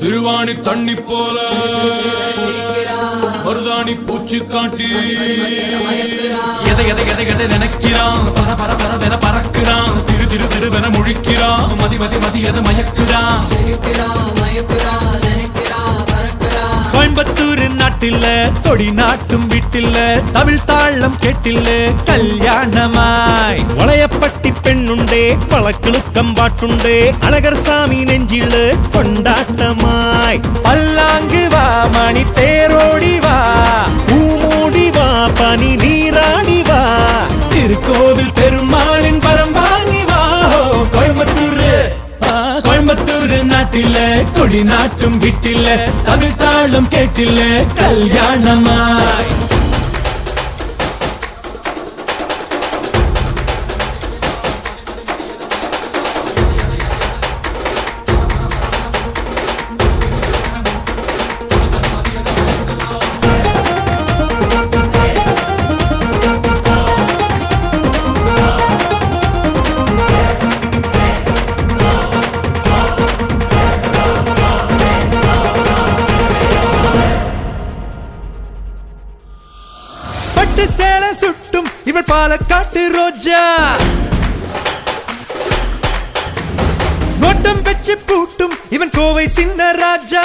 சிறுவாணி தண்ணி போல. மருதாணி பூச்சி காட்டி. எதை எதை எதை எதை நினைக்கிறான்? பர பர பரவென பறக்கிறான். திரு திரு திருவென முழிக்கிறான். மதி மதி மதி எதை மயக்குறான்? கோயம்புத்தூர் நாட்டில தொடி நாட்டும் வீட்டில தமிழ் தாளம் கேட்டில்ல கல்யாணமாய். வளையப்பட்டி பெண்ணுண்டே பழக்கிழுக்கம் பாட்டுண்டே அழகர் சாமி நெஞ்சில கொண்டாட்டமாய் கோவில் பெருமாளின் பரம் வாங்கி வாஹோ கோயம்புத்தூர். கோயம்புத்தூர் நாட்டில கொடி நாட்டும் வீட்டில தமிழ் தாளம் கேட்டில்ல கல்யாணமாய். பட்டு சேலை சுட்டும் இவள் பாலக்காட்டு ரோஜா. நோட்டம் வச்சு பூட்டும் இவன் கோவை சின்ன ராஜா.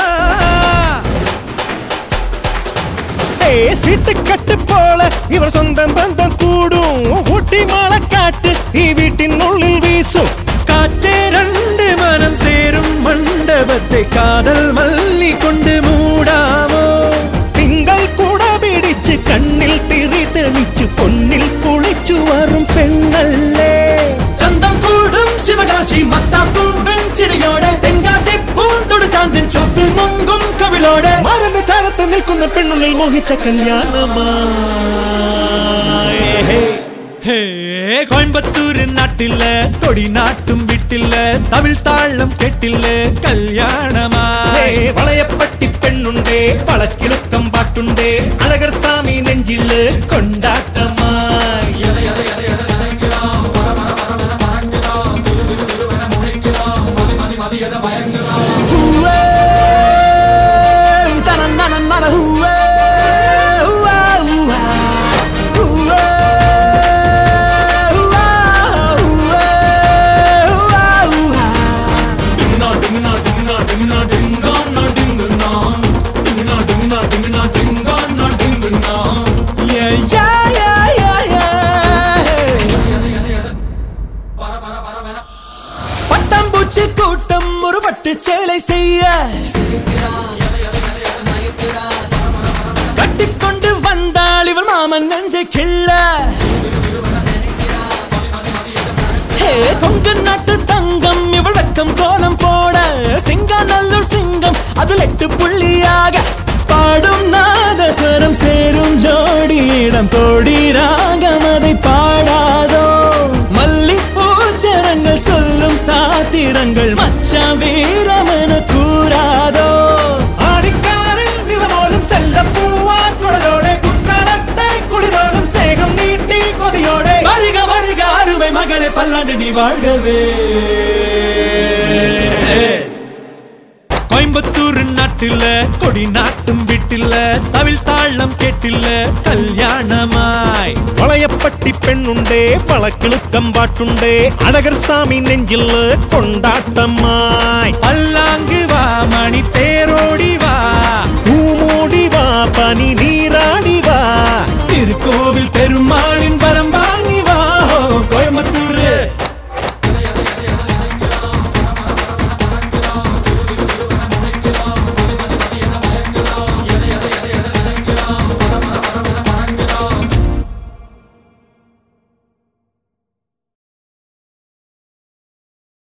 சீட்டு கட்டு போல இவர் சொந்தம் பந்தம் கூடும். சாரத்தை நிற்கும் பெண்ணுள்ளில் மோகிச்ச கல்யாணமா கோயம்புத்தூர் நாட்டில் கொடி நாட்டும் வீட்டில்ல தமிழ் தாழம் கேட்டில்ல கல்யாணமா வளையப்பட்டி பெண்ணுண்டே பழக்கிழுக்கம் பாட்டுண்டே அழகர் சாமி நெஞ்சில் கொண்டாட்டமா பயங்கரம் பட்டு செய்ய. கட்டிக்கொண்டு வந்தாள் இவள் மாமன் நெஞ்சை கிள்ள. கொங்கு நாட்டு தங்கம் இவள் வெக்கம் கோலம் போட. சிங்கா நல்லூர் சிங்கம் அதில் எட்டு புள்ளியாக. பாடும் நாதஸ்வரம் சேரும் ஜோடியிடம் தோடிரா சாத்திரங்கள் மச்சா வீரமன கூறாதோ? ஆடிக்காரில் நிறமோலும் செல்ல பூவா குழலோட குற்றாலத்தை குளிரோடும் சேகம் நீட்டி கொதியோட. வருக வருக அருமை மகளே பல்லாண்டு நீ வாழ்கவே. கோயம்புத்தூர் நாட்டில கொடி நாட்டும் வீட்டில்ல தமிழ் தாளம் கேட்டில்ல கல்யாணமாய். வளையப்பட்டி பெண்ணுண்டே பழக்கிழுக்கம் பாட்டுண்டே அழகர் சாமி நெஞ்சில் கொண்டாட்டமாய். பல்லாங்கு வா மணி தேரோடி வா பூமூடி வா பனி